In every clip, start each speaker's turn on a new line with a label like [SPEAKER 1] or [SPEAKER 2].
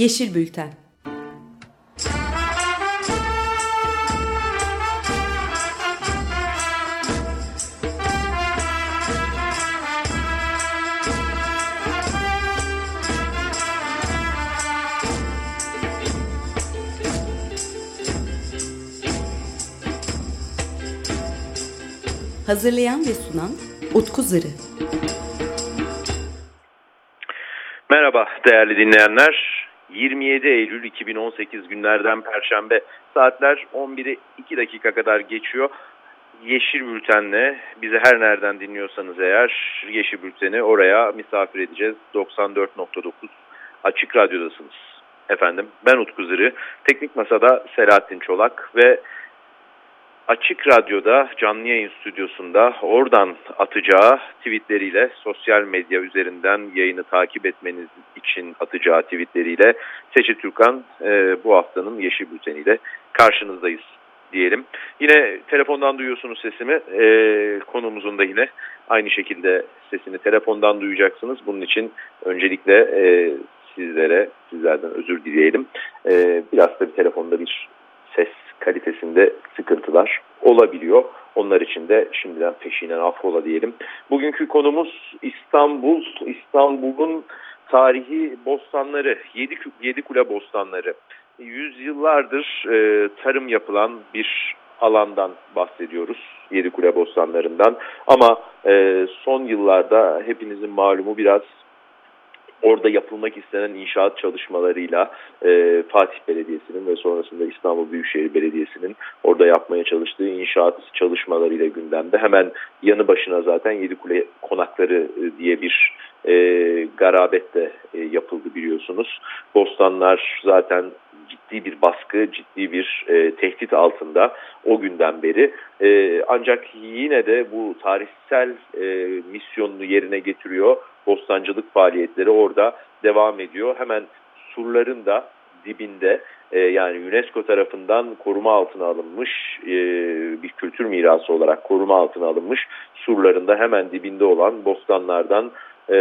[SPEAKER 1] Yeşil Bülten Hazırlayan ve sunan Utku Zırı.
[SPEAKER 2] Merhaba değerli dinleyenler. 27 Eylül 2018 günlerden Perşembe saatler 11'i 2 dakika kadar geçiyor. Yeşil Bülten'le bizi her nereden dinliyorsanız eğer Yeşil Bülten'i oraya misafir edeceğiz. 94.9 Açık Radyo'dasınız. Efendim ben Utku Zırı, Teknik Masa'da Selahattin Çolak ve Açık Radyo'da canlı yayın stüdyosunda oradan atacağı tweetleriyle sosyal medya üzerinden yayını takip etmeniz için atacağı tweetleriyle Seçil Türkan e, bu haftanın Yeşil Bülteni'yle karşınızdayız diyelim. Yine telefondan duyuyorsunuz sesimi. E, konumuzun da yine aynı şekilde sesini telefondan duyacaksınız. Bunun için öncelikle e, sizlere, sizlerden özür dileyelim. E, biraz da bir telefonda bir ses kalitesinde sıkıntılar olabiliyor. Onlar için de şimdiden peşinen affola diyelim. Bugünkü konumuz İstanbul, İstanbul'un tarihi bostanları, Yedi, Yedi Kule bostanları. Yüzyıllardır e, tarım yapılan bir alandan bahsediyoruz. Yedi Kule bostanlarından. Ama e, son yıllarda hepinizin malumu biraz orada yapılmak istenen inşaat çalışmalarıyla e, Fatih Belediyesi'nin ve sonrasında İstanbul Büyükşehir Belediyesi'nin orada yapmaya çalıştığı inşaat çalışmalarıyla gündemde. Hemen yanı başına zaten Yedikule Konakları e, diye bir e, garabet de e, yapıldı biliyorsunuz. Bostanlar zaten ciddi bir baskı, ciddi bir e, tehdit altında o günden beri. E, ancak yine de bu tarihsel e, misyonunu yerine getiriyor bostancılık faaliyetleri orada devam ediyor. Hemen surların da dibinde e, yani UNESCO tarafından koruma altına alınmış e, bir kültür mirası olarak koruma altına alınmış surlarında hemen dibinde olan bostanlardan e,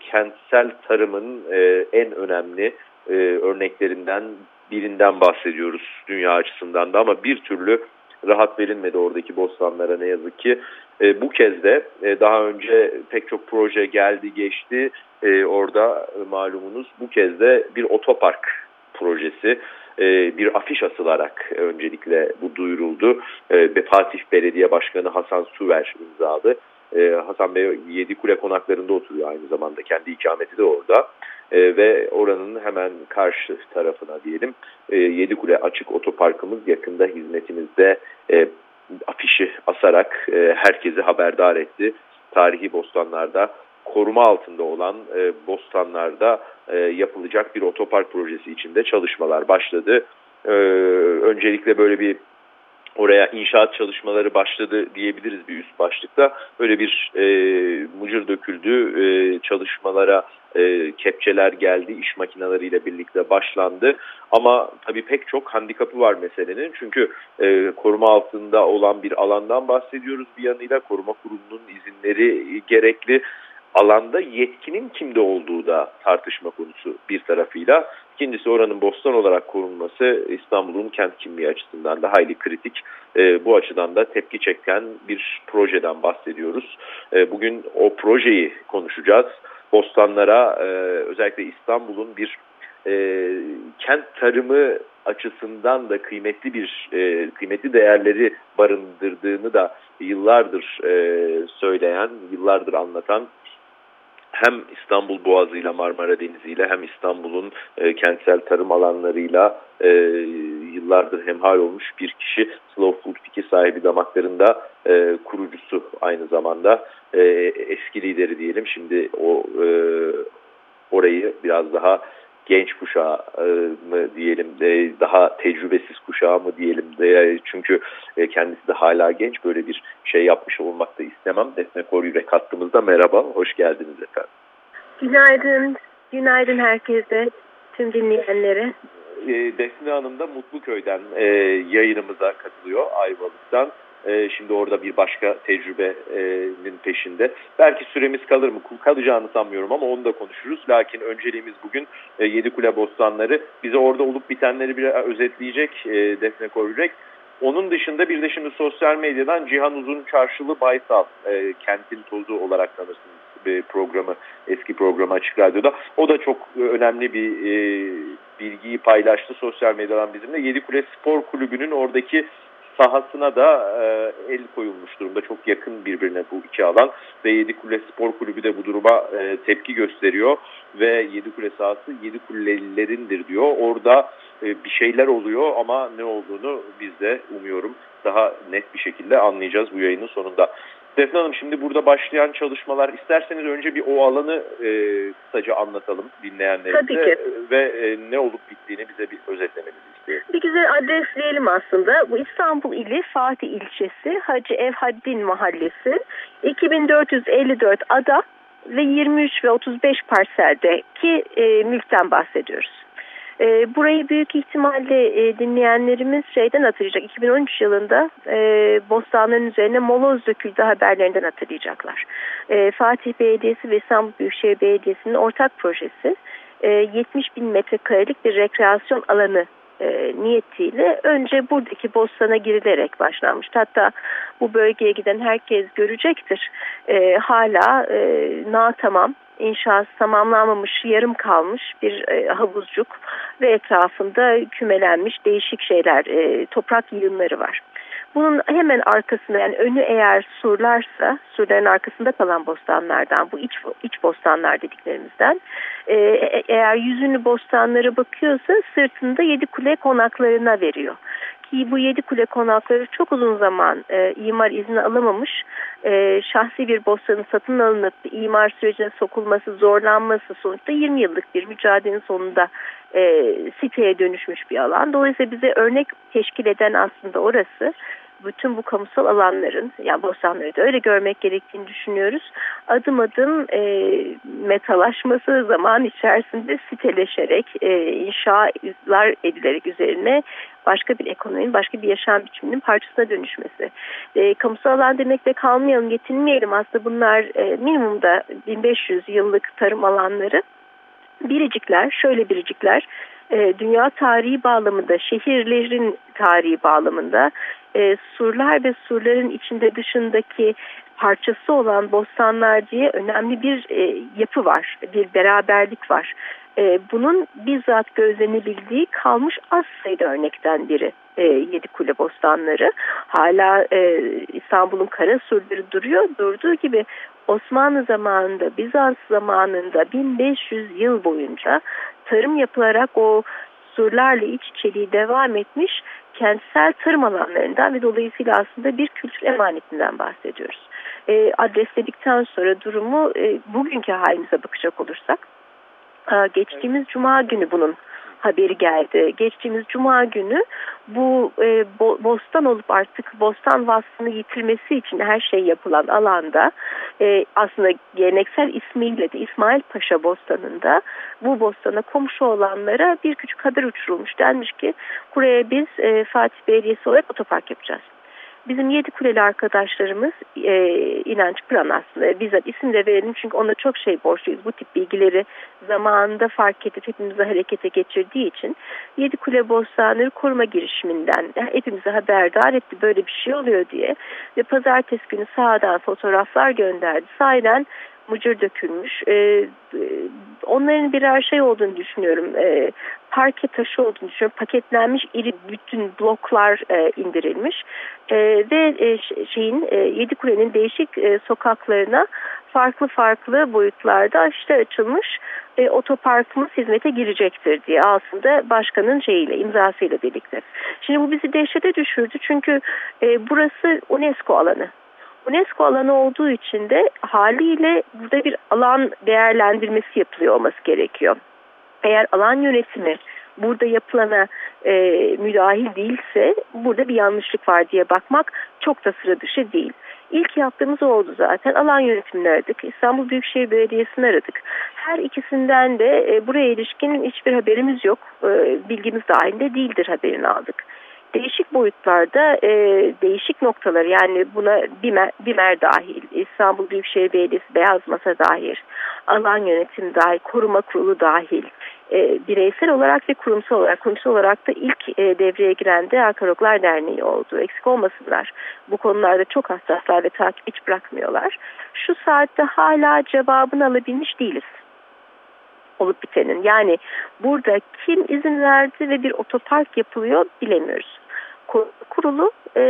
[SPEAKER 2] kentsel tarımın e, en önemli e, örneklerinden birinden bahsediyoruz dünya açısından da ama bir türlü rahat verilmedi oradaki bostanlara ne yazık ki. E, bu kez de e, daha önce pek çok proje geldi geçti e, orada e, malumunuz bu kez de bir otopark projesi e, bir afiş asılarak öncelikle bu duyuruldu. E, Fatih Belediye Başkanı Hasan Süver imzalı. E, Hasan Bey Yedi Kule konaklarında oturuyor aynı zamanda kendi ikameti de orada. E, ve oranın hemen karşı tarafına diyelim e, Yedikule Açık Otoparkımız yakında hizmetimizde e, afişi asarak e, herkesi haberdar etti. Tarihi bostanlarda koruma altında olan e, bostanlarda e, yapılacak bir otopark projesi içinde çalışmalar başladı. E, öncelikle böyle bir oraya inşaat çalışmaları başladı diyebiliriz bir üst başlıkta. Böyle bir e, mucur döküldü, e, çalışmalara e, kepçeler geldi, iş makinalarıyla birlikte başlandı. Ama tabii pek çok handikapı var meselenin. Çünkü e, koruma altında olan bir alandan bahsediyoruz bir yanıyla. Koruma kurumunun izinleri gerekli alanda yetkinin kimde olduğu da tartışma konusu bir tarafıyla. İkincisi oranın bostan olarak korunması İstanbul'un kent kimliği açısından da hayli kritik. E, bu açıdan da tepki çeken bir projeden bahsediyoruz. E, bugün o projeyi konuşacağız. Bostanlara e, özellikle İstanbul'un bir e, kent tarımı açısından da kıymetli bir e, kıymetli değerleri barındırdığını da yıllardır e, söyleyen, yıllardır anlatan hem İstanbul Boğazı ile Marmara Denizi ile hem İstanbul'un e, kentsel tarım alanlarıyla e, yıllardır hemhal olmuş bir kişi. Slow Food fikir sahibi damaklarında e, kurucusu aynı zamanda. E, eski lideri diyelim. Şimdi o e, orayı biraz daha genç kuşağı e, mı diyelim de daha tecrübesiz kuşağı mı diyelim de çünkü e, kendisi de hala genç böyle bir şey yapmış olmak da istemem. Defne Kor Yürek hattımızda merhaba, hoş geldiniz efendim.
[SPEAKER 3] Günaydın, günaydın herkese, tüm dinleyenlere.
[SPEAKER 2] E, Defne Hanım da Mutluköy'den e, yayınımıza katılıyor Ayvalık'tan. E, şimdi orada bir başka tecrübenin peşinde. Belki süremiz kalır mı? Kalacağını sanmıyorum ama onu da konuşuruz. Lakin önceliğimiz bugün e, Yedikule Bostanları. Bize orada olup bitenleri bir özetleyecek e, Defne Korürek. Onun dışında bir de şimdi sosyal medyadan Cihan Uzun Çarşılı Baysal, e, kentin tozu olarak tanırsınız bir programı, eski programı Açık Radyo'da. O da çok önemli bir e, bilgiyi paylaştı sosyal medyadan bizimle. Yedikule Spor Kulübü'nün oradaki sahasına da e, el koyulmuş durumda. Çok yakın birbirine bu iki alan ve Yedikule Spor Kulübü de bu duruma e, tepki gösteriyor ve Yedikule sahası Yedikulelilerindir diyor. Orada e, bir şeyler oluyor ama ne olduğunu biz de umuyorum daha net bir şekilde anlayacağız bu yayının sonunda. Defne Hanım şimdi burada başlayan çalışmalar isterseniz önce bir o alanı e, kısaca anlatalım dinleyenlerimize ve e, ne olup bittiğini bize bir özetlemenizi istiyorum.
[SPEAKER 3] Bir güzel adresleyelim aslında. Bu İstanbul ili Fatih ilçesi Hacı Evhaddin mahallesi 2454 ada ve 23 ve 35 parseldeki e, mülkten bahsediyoruz. E, burayı büyük ihtimalle e, dinleyenlerimiz şeyden hatırlayacak. 2013 yılında e, bostanların üzerine moloz döküldü haberlerinden hatırlayacaklar. E, Fatih Belediyesi ve İstanbul Büyükşehir Belediyesi'nin ortak projesi e, 70 bin metrekarelik bir rekreasyon alanı e, niyetiyle önce buradaki bostana girilerek başlanmıştı. Hatta bu bölgeye giden herkes görecektir. E, hala e, na tamam inşası tamamlanmamış, yarım kalmış bir e, havuzcuk ve etrafında kümelenmiş değişik şeyler, e, toprak yığınları var. Bunun hemen arkasında yani önü eğer surlarsa, surların arkasında kalan bostanlardan, bu iç, iç bostanlar dediklerimizden, e, e eğer yüzünü bostanları bakıyorsa sırtında yedi kule konaklarına veriyor ki bu yedi kule konakları çok uzun zaman e, imar izni alamamış. E, şahsi bir bostanın satın alınıp imar sürecine sokulması, zorlanması sonuçta 20 yıllık bir mücadelenin sonunda e, siteye dönüşmüş bir alan. Dolayısıyla bize örnek teşkil eden aslında orası bütün bu kamusal alanların yani bostanları da öyle görmek gerektiğini düşünüyoruz. Adım adım e, metalaşması zaman içerisinde siteleşerek e, inşaatlar edilerek üzerine başka bir ekonominin, başka bir yaşam biçiminin parçasına dönüşmesi. E, kamusal alan demekle kalmayalım, yetinmeyelim. Aslında bunlar e, minimumda 1500 yıllık tarım alanları. Biricikler, şöyle biricikler, e, dünya tarihi bağlamında, şehirlerin tarihi bağlamında e, surlar ve surların içinde dışındaki parçası olan bostanlar diye önemli bir e, yapı var, bir beraberlik var. E, bunun bizzat gözlenebildiği kalmış az sayıda örnekten biri e, Yedikule bostanları. Hala e, İstanbul'un kara surları duruyor. Durduğu gibi Osmanlı zamanında, Bizans zamanında 1500 yıl boyunca tarım yapılarak o surlarla iç içeliği devam etmiş kentsel tarım alanlarından ve dolayısıyla aslında bir kültür emanetinden bahsediyoruz. E, adresledikten sonra durumu e, bugünkü halimize bakacak olursak e, geçtiğimiz cuma günü bunun haberi geldi. Geçtiğimiz cuma günü bu e, bo, bostan olup artık bostan vasfını yitirmesi için her şey yapılan alanda e, aslında geleneksel ismiyle de İsmail Paşa Bostanı'nda bu bostana komşu olanlara bir küçük haber uçurulmuş. Denmiş ki buraya biz e, Fatih Belediyesi olarak otopark yapacağız. Bizim yedi kuleli arkadaşlarımız e, İnanç Pıran aslında bizzat isim de verelim çünkü ona çok şey borçluyuz. Bu tip bilgileri zamanında fark edip hepimizi harekete geçirdiği için yedi kule bostanları koruma girişiminden hepimizi haberdar etti böyle bir şey oluyor diye ve pazartesi günü sağdan fotoğraflar gönderdi. Sahiden mucur dökülmüş. E, onların birer şey olduğunu düşünüyorum. E, parke taşı olduğunu düşünüyorum. Paketlenmiş iri bütün bloklar e, indirilmiş. E, ve e, şeyin e, Yedikule'nin değişik e, sokaklarına farklı farklı boyutlarda işte açılmış e, otoparkımız hizmete girecektir diye aslında başkanın şeyiyle imzasıyla birlikte. Şimdi bu bizi dehşete düşürdü çünkü e, burası UNESCO alanı. UNESCO alanı olduğu için de haliyle burada bir alan değerlendirmesi yapılıyor olması gerekiyor. Eğer alan yönetimi burada yapılana e, müdahil değilse burada bir yanlışlık var diye bakmak çok da sıra dışı değil. İlk yaptığımız oldu zaten. Alan yönetimini aradık. İstanbul Büyükşehir Belediyesi'ni aradık. Her ikisinden de e, buraya ilişkin hiçbir haberimiz yok. E, bilgimiz dahilinde değildir haberini aldık. Değişik boyutlarda e, değişik noktaları yani buna BİMER, BİMER dahil, İstanbul Büyükşehir Belediyesi Beyaz Masa dahil, alan yönetimi dahil, koruma kurulu dahil, e, bireysel olarak ve kurumsal olarak, kurumsal olarak da ilk e, devreye giren de Arkeologlar Derneği oldu. Eksik olmasınlar. Bu konularda çok hassaslar ve takip hiç bırakmıyorlar. Şu saatte hala cevabını alabilmiş değiliz olup bitenin. Yani burada kim izin verdi ve bir otopark yapılıyor bilemiyoruz. Kurulu e,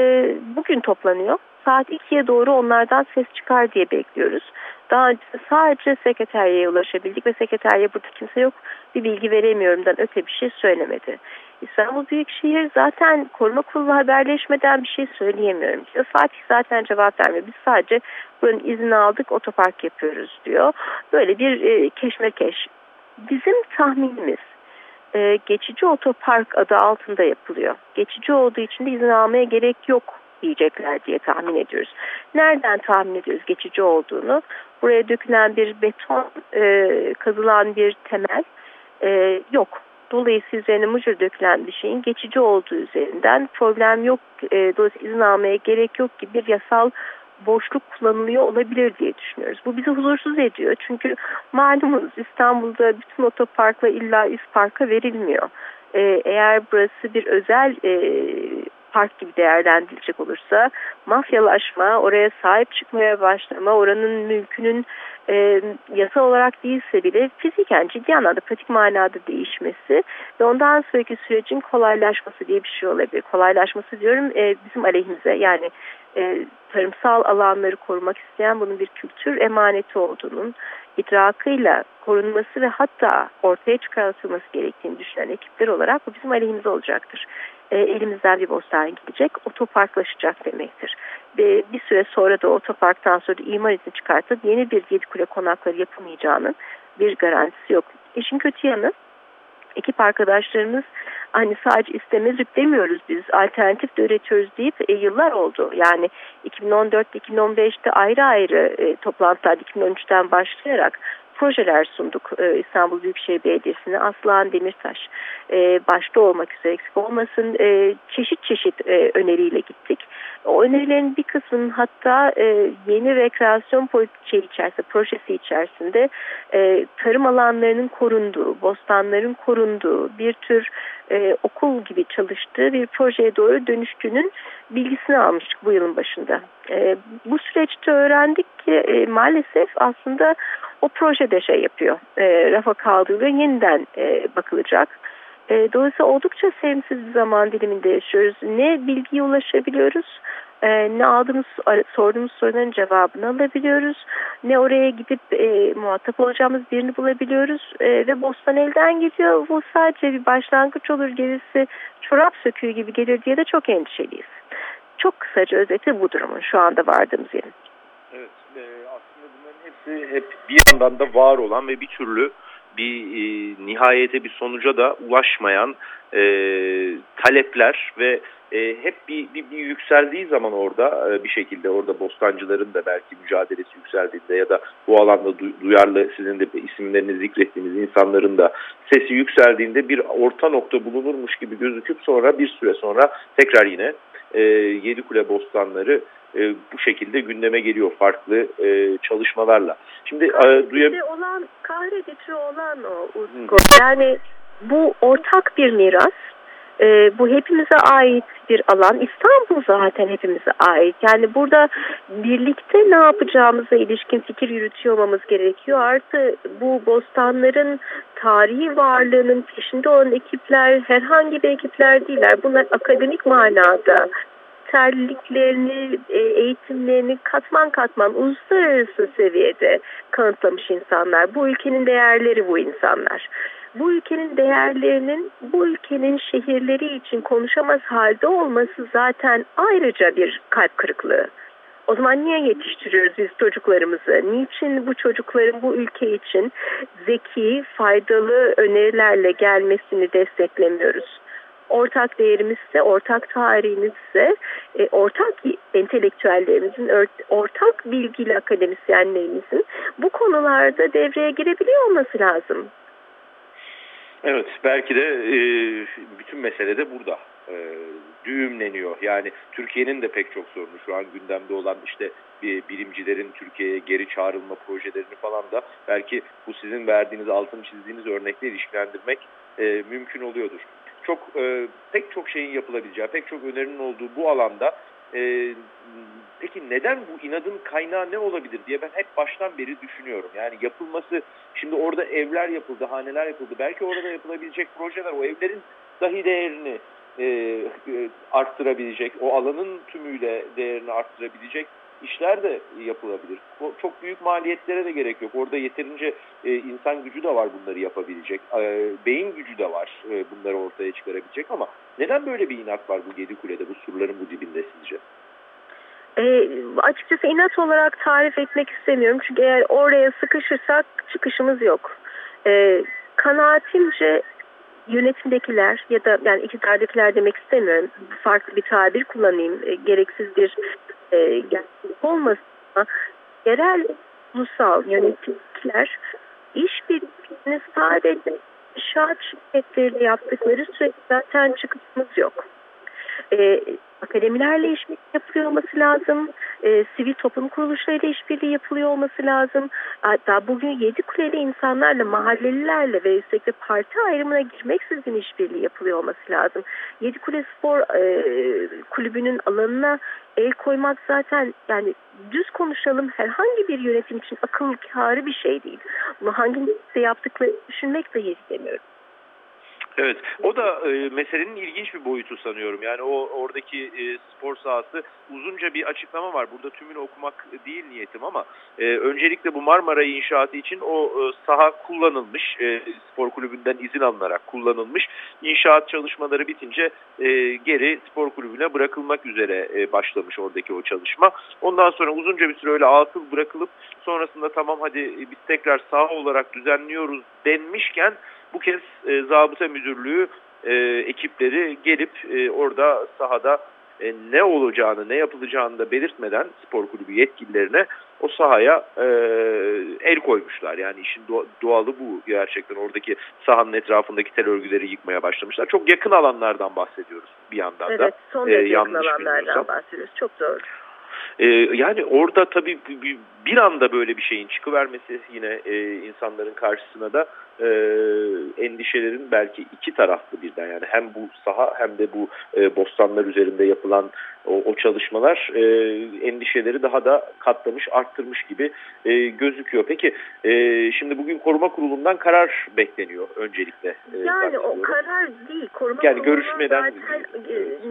[SPEAKER 3] bugün toplanıyor. Saat 2'ye doğru onlardan ses çıkar diye bekliyoruz. Daha önce sadece sekreteriye ulaşabildik ve sekreteriye burada kimse yok bir bilgi veremiyorumdan öte bir şey söylemedi. İstanbul Büyükşehir zaten koruma kurulu haberleşmeden bir şey söyleyemiyorum. diyor. Fatih zaten cevap vermiyor. Biz sadece buranın izni aldık otopark yapıyoruz diyor. Böyle bir e, keşmekeş. Bizim tahminimiz e, geçici otopark adı altında yapılıyor. Geçici olduğu için de izin almaya gerek yok diyecekler diye tahmin ediyoruz. Nereden tahmin ediyoruz geçici olduğunu? Buraya dökülen bir beton, e, kazılan bir temel e, yok. Dolayısıyla üzerine mıcır dökülen bir şeyin geçici olduğu üzerinden problem yok, e, dolayısıyla izin almaya gerek yok gibi bir yasal boşluk kullanılıyor olabilir diye düşünüyoruz. Bu bizi huzursuz ediyor. Çünkü malumunuz İstanbul'da bütün otoparkla illa üst parka verilmiyor. Ee, eğer burası bir özel e, park gibi değerlendirilecek olursa mafyalaşma, oraya sahip çıkmaya başlama, oranın mülkünün e, yasal olarak değilse bile fiziken ciddi anlamda pratik manada değişmesi ve ondan sonraki sürecin kolaylaşması diye bir şey olabilir. Kolaylaşması diyorum e, bizim aleyhimize yani e, tarımsal alanları korumak isteyen bunun bir kültür emaneti olduğunun idrakıyla korunması ve hatta ortaya çıkartılması gerektiğini düşünen ekipler olarak bu bizim aleyhimize olacaktır. E, elimizden bir bostan gidecek, otoparklaşacak demektir. Ve bir süre sonra da otoparktan sonra da imar izni çıkartıp yeni bir yedi kule konakları yapılmayacağının bir garantisi yok. İşin kötü yanı ekip arkadaşlarımız hani sadece istemezlik demiyoruz biz alternatif de üretiyoruz deyip e, yıllar oldu. Yani 2014-2015'te ayrı ayrı e, toplantılar 2013'ten başlayarak projeler sunduk e, İstanbul Büyükşehir Belediyesi'ne. Aslan Demirtaş e, başta olmak üzere eksik olmasın e, çeşit çeşit e, öneriyle gittik. O önerilerin bir kısmının hatta e, yeni rekreasyon politikçi içerisinde, projesi içerisinde e, tarım alanlarının korunduğu, bostanların korunduğu bir tür e, okul gibi çalıştığı bir projeye doğru dönüştüğünün bilgisini almıştık bu yılın başında. E, bu süreçte öğrendik ki e, maalesef aslında o projede şey yapıyor, e, rafa kaldırılıyor, yeniden e, bakılacak. E, dolayısıyla oldukça sevimsiz bir zaman diliminde yaşıyoruz. Ne bilgiye ulaşabiliyoruz, e, ne aldığımız, sorduğumuz soruların cevabını alabiliyoruz, ne oraya gidip e, muhatap olacağımız birini bulabiliyoruz e, ve bostan elden gidiyor. Bu sadece bir başlangıç olur, gerisi çorap söküğü gibi gelir diye de çok endişeliyiz. Çok kısaca özeti bu durumun şu anda vardığımız yerin.
[SPEAKER 2] Hepsi hep bir yandan da var olan ve bir türlü bir e, nihayete bir sonuca da ulaşmayan e, talepler ve e, hep bir, bir, bir yükseldiği zaman orada e, bir şekilde orada bostancıların da belki mücadelesi yükseldiğinde ya da bu alanda du, duyarlı sizin de isimlerini zikrettiğiniz insanların da sesi yükseldiğinde bir orta nokta bulunurmuş gibi gözüküp sonra bir süre sonra tekrar yine e, Yedikule bostanları e, bu şekilde gündeme geliyor farklı e, çalışmalarla.
[SPEAKER 3] Şimdi e, duyab olan kahredici olan o Utku. Yani bu ortak bir miras. E, bu hepimize ait bir alan. İstanbul zaten hepimize ait. Yani burada birlikte ne yapacağımıza ilişkin fikir yürütüyor olmamız gerekiyor. Artı bu bostanların tarihi varlığının peşinde olan ekipler herhangi bir ekipler değiller. Bunlar akademik manada yeterliliklerini, e, eğitimlerini katman katman uluslararası seviyede kanıtlamış insanlar. Bu ülkenin değerleri bu insanlar. Bu ülkenin değerlerinin bu ülkenin şehirleri için konuşamaz halde olması zaten ayrıca bir kalp kırıklığı. O zaman niye yetiştiriyoruz biz çocuklarımızı? Niçin bu çocukların bu ülke için zeki, faydalı önerilerle gelmesini desteklemiyoruz? Ortak değerimizse, ortak tarihimizse, e, ortak entelektüellerimizin, ortak bilgili akademisyenlerimizin bu konularda devreye girebiliyor olması lazım.
[SPEAKER 2] Evet, belki de e, bütün mesele de burada. E, düğümleniyor. Yani Türkiye'nin de pek çok sorunu şu an gündemde olan işte bir bilimcilerin Türkiye'ye geri çağrılma projelerini falan da belki bu sizin verdiğiniz altını çizdiğiniz örnekle ilişkilendirmek e, mümkün oluyordur. Çok e, pek çok şeyin yapılabileceği, pek çok önerinin olduğu bu alanda e, peki neden bu inadın kaynağı ne olabilir diye ben hep baştan beri düşünüyorum. Yani yapılması, şimdi orada evler yapıldı, haneler yapıldı. Belki orada yapılabilecek projeler o evlerin dahi değerini e, e, arttırabilecek, o alanın tümüyle değerini arttırabilecek işler de yapılabilir. Çok büyük maliyetlere de gerek yok. Orada yeterince e, insan gücü de var bunları yapabilecek. E, beyin gücü de var e, bunları ortaya çıkarabilecek ama neden böyle bir inat var bu Yedi Kule'de, bu surların bu dibinde sizce?
[SPEAKER 3] E, açıkçası inat olarak tarif etmek istemiyorum. Çünkü eğer oraya sıkışırsak çıkışımız yok. E, kanaatimce yönetimdekiler ya da yani iktidardakiler demek istemiyorum. Farklı bir tabir kullanayım. E, gereksiz bir e, olmasın yerel ulusal yöneticiler işbirliğini sadece inşaat şirketleriyle yaptıkları sürece zaten çıkışımız yok. E, akademilerle işbirliği yapılıyor olması lazım. E, sivil toplum kuruluşlarıyla işbirliği yapılıyor olması lazım. Hatta bugün yedi kuleli insanlarla, mahallelilerle ve üstelik parti ayrımına girmeksizin işbirliği yapılıyor olması lazım. Yedi Kule Spor e, Kulübü'nün alanına el koymak zaten yani düz konuşalım herhangi bir yönetim için akıl kârı bir şey değil. Bunu hangi yaptıklarını düşünmek dahi istemiyorum.
[SPEAKER 2] Evet, o da e, meselenin ilginç bir boyutu sanıyorum. Yani o oradaki e, spor sahası uzunca bir açıklama var. Burada tümünü okumak değil niyetim ama e, öncelikle bu Marmara inşaatı için o e, saha kullanılmış, e, spor kulübünden izin alınarak kullanılmış. İnşaat çalışmaları bitince e, geri spor kulübüne bırakılmak üzere e, başlamış oradaki o çalışma. Ondan sonra uzunca bir süre öyle atıl bırakılıp sonrasında tamam hadi biz tekrar saha olarak düzenliyoruz denmişken bu kez e, zabıta müdürlüğü e, ekipleri gelip e, orada sahada e, ne olacağını, ne yapılacağını da belirtmeden spor kulübü yetkililerine o sahaya e, el koymuşlar. Yani işin doğalı bu gerçekten. Oradaki sahanın etrafındaki tel örgüleri yıkmaya başlamışlar. Çok yakın alanlardan bahsediyoruz bir yandan
[SPEAKER 3] evet,
[SPEAKER 2] da.
[SPEAKER 3] Evet, son derece e, yakın alanlardan bahsediyoruz. Çok doğru.
[SPEAKER 2] Ee, yani orada tabii bir anda böyle bir şeyin çıkıvermesi yine e, insanların karşısına da e, endişelerin belki iki taraflı birden yani hem bu saha hem de bu e, bostanlar üzerinde yapılan o, o çalışmalar e, endişeleri daha da katlamış arttırmış gibi e, gözüküyor. Peki e, şimdi bugün koruma kurulundan karar bekleniyor öncelikle.
[SPEAKER 3] E, yani o karar değil koruma
[SPEAKER 2] yani görüşmeden
[SPEAKER 3] zaten,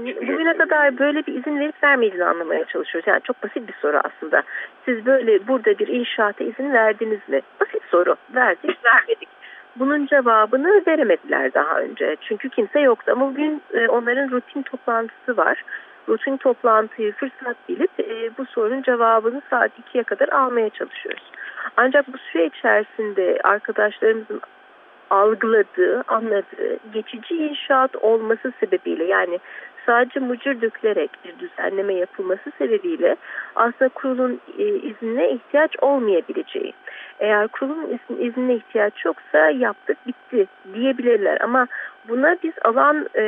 [SPEAKER 3] e, bugüne kadar böyle bir izin verip vermediğini anlamaya çalışıyoruz. Yani çok basit bir soru aslında. Siz böyle burada bir inşaata izin verdiniz mi? Basit soru. Verdik vermedik. Bunun cevabını veremediler daha önce. Çünkü kimse yoktu. Ama bugün e, onların rutin toplantısı var. Rutin toplantıyı fırsat bilip e, bu sorunun cevabını saat 2'ye kadar almaya çalışıyoruz. Ancak bu süre içerisinde arkadaşlarımızın algıladığı, anladığı geçici inşaat olması sebebiyle yani sadece mucur dökülerek bir düzenleme yapılması sebebiyle aslında kurulun e, iznine ihtiyaç olmayabileceği. Eğer kurulun iznine ihtiyaç yoksa yaptık bitti diyebilirler ama buna biz alan e,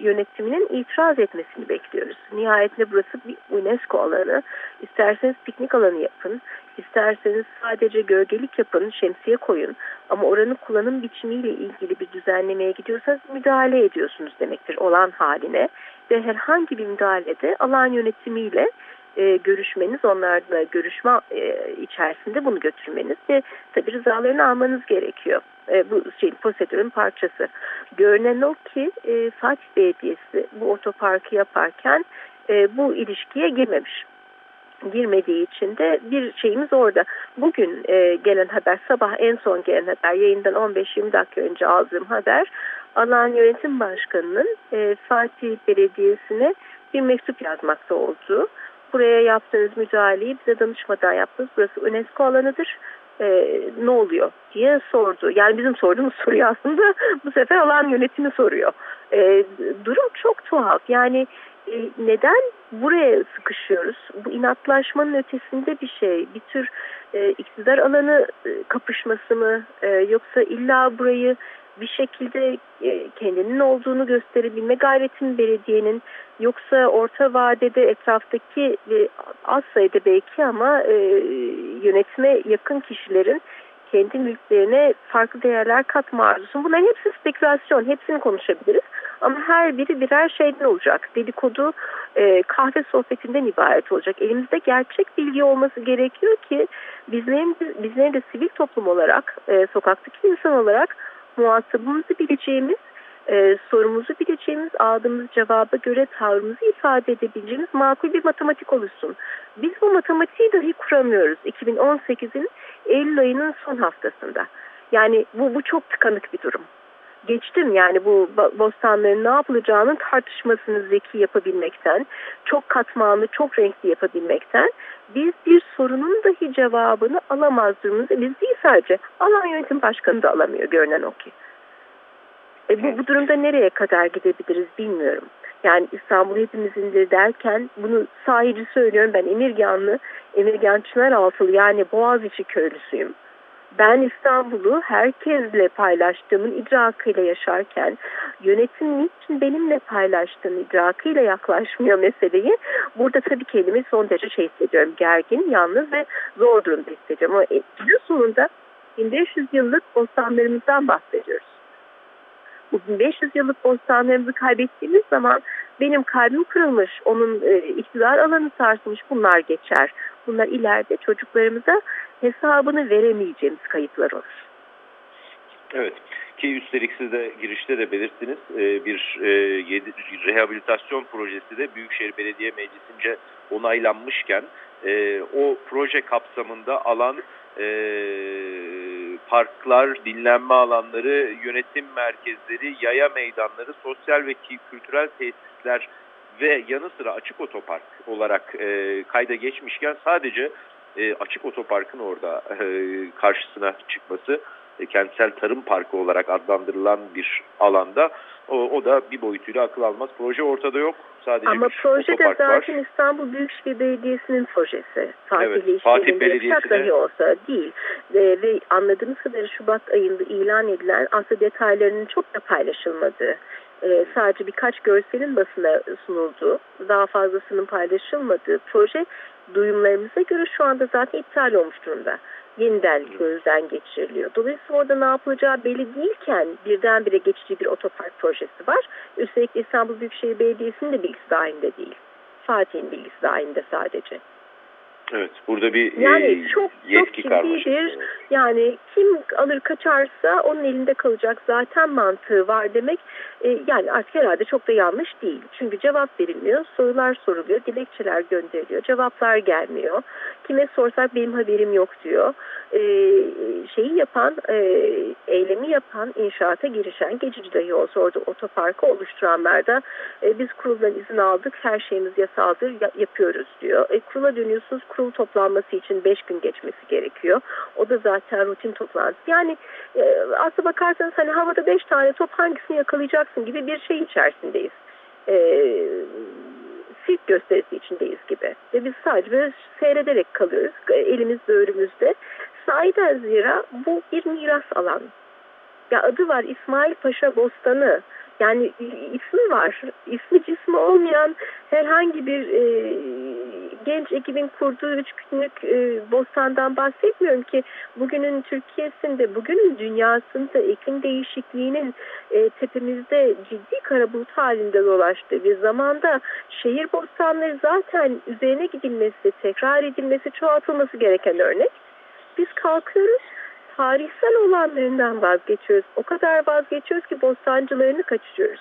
[SPEAKER 3] yönetiminin itiraz etmesini bekliyoruz. Nihayetinde burası bir UNESCO alanı. İsterseniz piknik alanı yapın, isterseniz sadece gölgelik yapın, şemsiye koyun. Ama oranın kullanım biçimiyle ilgili bir düzenlemeye gidiyorsanız müdahale ediyorsunuz demektir olan haline. Ve herhangi bir müdahalede alan yönetimiyle e, görüşmeniz, onlarla görüşme e, içerisinde bunu götürmeniz ve tabi rızalarını almanız gerekiyor. E, bu şeyin prosedürün parçası. Görünen o ki e, Fatih Belediyesi bu otoparkı yaparken e, bu ilişkiye girmemiş girmediği için de bir şeyimiz orada. Bugün e, gelen haber, sabah en son gelen haber, yayından 15-20 dakika önce aldığım haber, alan yönetim başkanının e, Fatih Belediyesi'ne bir mektup yazmakta olduğu buraya yaptığınız müdahaleyi bize danışmadan yaptınız. Burası UNESCO alanıdır. Ee, ne oluyor diye sordu. Yani bizim sorduğumuz soruyu aslında bu sefer alan yönetimi soruyor. Ee, durum çok tuhaf. Yani e, neden buraya sıkışıyoruz? Bu inatlaşmanın ötesinde bir şey. Bir tür e, iktidar alanı e, kapışması mı? E, yoksa illa burayı bir şekilde e, kendinin olduğunu gösterebilme gayretin belediyenin yoksa orta vadede etraftaki ve az sayıda belki ama e, yönetime yakın kişilerin kendi mülklerine farklı değerler katma arzusu. Bunların hepsi spekülasyon, hepsini konuşabiliriz. Ama her biri birer şeyden olacak. Dedikodu e, kahve sohbetinden ibaret olacak. Elimizde gerçek bilgi olması gerekiyor ki bizlerin, bizlerin de sivil toplum olarak, e, sokaktaki insan olarak muhatabımızı bileceğimiz, e, sorumuzu bileceğimiz, aldığımız cevaba göre tavrımızı ifade edebileceğimiz makul bir matematik oluşsun. Biz bu matematiği dahi kuramıyoruz 2018'in Eylül ayının son haftasında. Yani bu, bu çok tıkanık bir durum. Geçtim yani bu bostanların ne yapılacağının tartışmasını zeki yapabilmekten, çok katmanlı, çok renkli yapabilmekten biz bir sorunun dahi cevabını alamaz durumumuz. Biz değil sadece alan yönetim başkanı da alamıyor görünen o ki. E bu, bu durumda nereye kadar gidebiliriz bilmiyorum. Yani İstanbul hepimizindir derken bunu sahici söylüyorum. Ben Emirganlı, Emirgan Çınaraltılı yani Boğaziçi köylüsüyüm. Ben İstanbul'u herkesle paylaştığımın idrakıyla yaşarken yönetim niçin benimle paylaştığın idrakıyla yaklaşmıyor meseleyi. Burada tabii kendimi son derece şey hissediyorum. Gergin, yalnız ve zor durumda hissediyorum. Ama günün sonunda 1500 yıllık bostanlarımızdan bahsediyoruz bu 1500 yıllık bostanlarımızı kaybettiğimiz zaman benim kalbim kırılmış, onun e, iktidar alanı sarsılmış bunlar geçer. Bunlar ileride çocuklarımıza hesabını veremeyeceğimiz kayıplar olur.
[SPEAKER 2] Evet ki üstelik siz de girişte de belirttiniz e, bir e, rehabilitasyon projesi de Büyükşehir Belediye Meclisi'nce onaylanmışken e, o proje kapsamında alan e, parklar, dinlenme alanları, yönetim merkezleri, yaya meydanları, sosyal ve kültürel tesisler ve yanı sıra açık otopark olarak e, kayda geçmişken sadece e, açık otoparkın orada e, karşısına çıkması e, kentsel tarım parkı olarak adlandırılan bir alanda o, o da bir boyutuyla akıl almaz. Proje ortada yok. Sadece
[SPEAKER 3] Ama proje de zaten
[SPEAKER 2] var.
[SPEAKER 3] İstanbul Büyükşehir Belediyesi'nin projesi. Fatih
[SPEAKER 2] evet, Fatih Belediyesi'ne
[SPEAKER 3] dahi olsa değil. Ve, ve anladığımız kadarıyla Şubat ayında ilan edilen aslında detaylarının çok da paylaşılmadığı e, sadece birkaç görselin basına sunulduğu, daha fazlasının paylaşılmadığı proje duyumlarımıza göre şu anda zaten iptal olmuş durumda yeniden gözden geçiriliyor. Dolayısıyla orada ne yapılacağı belli değilken birdenbire geçici bir otopark projesi var. Üstelik İstanbul Büyükşehir Belediyesi'nin de bilgisi dahilinde değil. Fatih'in bilgisi dahilinde sadece.
[SPEAKER 2] Evet burada bir
[SPEAKER 3] yani
[SPEAKER 2] e,
[SPEAKER 3] çok,
[SPEAKER 2] yetki
[SPEAKER 3] çok ciddidir. Yani kim alır kaçarsa onun elinde kalacak zaten mantığı var demek e, yani artık herhalde çok da yanlış değil. Çünkü cevap verilmiyor, sorular soruluyor, dilekçeler gönderiliyor, cevaplar gelmiyor. Kime sorsak benim haberim yok diyor. E, şeyi yapan, e, eylemi yapan, inşaata girişen, geçici dahi olsa orada otoparkı oluşturanlar da e, biz kuruldan izin aldık, her şeyimiz yasaldır, yapıyoruz diyor. E, kurula dönüyorsunuz, kurul toplanması için 5 gün geçmesi gerekiyor. O da zaten rutin toplantı. Yani e, aslına bakarsanız hani havada 5 tane top hangisini yakalayacaksın gibi bir şey içerisindeyiz. E, sirk gösterisi içindeyiz gibi. Ve biz sadece seyrederek kalıyoruz. Elimiz böğrümüzde. Sahiden zira bu bir miras alan. Ya adı var İsmail Paşa Bostanı. Yani ismi var. İsmi cismi olmayan herhangi bir e, genç ekibin kurduğu üç günlük e, bostandan bahsetmiyorum ki bugünün Türkiye'sinde, bugünün dünyasında iklim değişikliğinin e, tepemizde ciddi kara bulut halinde dolaştığı bir zamanda şehir bostanları zaten üzerine gidilmesi, tekrar edilmesi, çoğaltılması gereken örnek. Biz kalkıyoruz tarihsel olanlarından vazgeçiyoruz. O kadar vazgeçiyoruz ki bostancılarını kaçırıyoruz.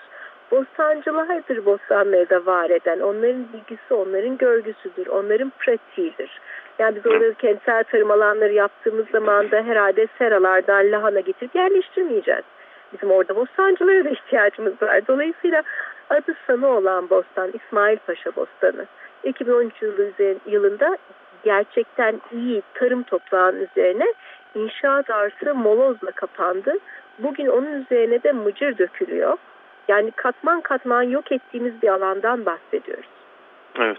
[SPEAKER 3] Bostancılardır bostanları da var eden. Onların bilgisi, onların görgüsüdür, onların pratiğidir. Yani biz orada kentsel tarım alanları yaptığımız zaman da herhalde seralardan lahana getirip yerleştirmeyeceğiz. Bizim orada bostancılara da ihtiyacımız var. Dolayısıyla adı sanı olan bostan İsmail Paşa Bostanı. 2013 yılında gerçekten iyi tarım toprağının üzerine inşaat arsı molozla kapandı. Bugün onun üzerine de mıcır dökülüyor. Yani katman katman yok ettiğimiz bir alandan bahsediyoruz.
[SPEAKER 2] Evet.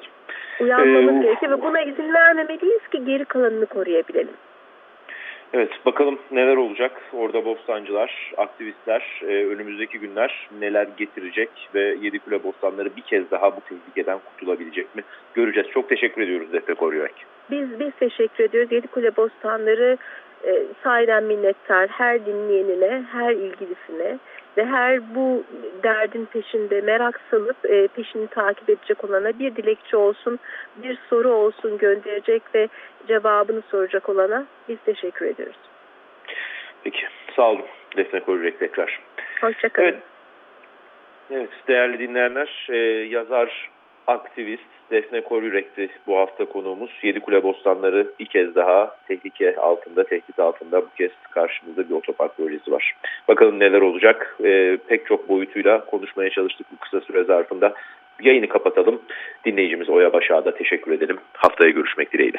[SPEAKER 3] Uyanmamız ee, gerekiyor ve buna izin vermemeliyiz ki geri kalanını koruyabilelim.
[SPEAKER 2] Evet bakalım neler olacak orada bostancılar, aktivistler e, önümüzdeki günler neler getirecek ve Yedikule bostanları bir kez daha bu tehlikeden kurtulabilecek mi göreceğiz. Çok teşekkür ediyoruz Defne Koruyerek.
[SPEAKER 3] Biz, biz teşekkür ediyoruz. Yedikule bostanları e, sahiden minnettar her dinleyenine, her ilgilisine ve her bu derdin peşinde merak salıp e, peşini takip edecek olana bir dilekçe olsun, bir soru olsun gönderecek ve cevabını soracak olana biz teşekkür ediyoruz.
[SPEAKER 2] Peki sağ olun Defne Koruyerek tekrar.
[SPEAKER 3] Hoşçakalın.
[SPEAKER 2] Evet. Evet değerli dinleyenler e, yazar aktivist Defne Korürek'ti bu hafta konuğumuz. Yedi Kule Bostanları bir kez daha tehlike altında, tehdit altında bu kez karşımızda bir otopark bölgesi var. Bakalım neler olacak. E, pek çok boyutuyla konuşmaya çalıştık bu kısa süre zarfında. Yayını kapatalım. Dinleyicimiz Oya Başak'a da teşekkür edelim. Haftaya görüşmek dileğiyle.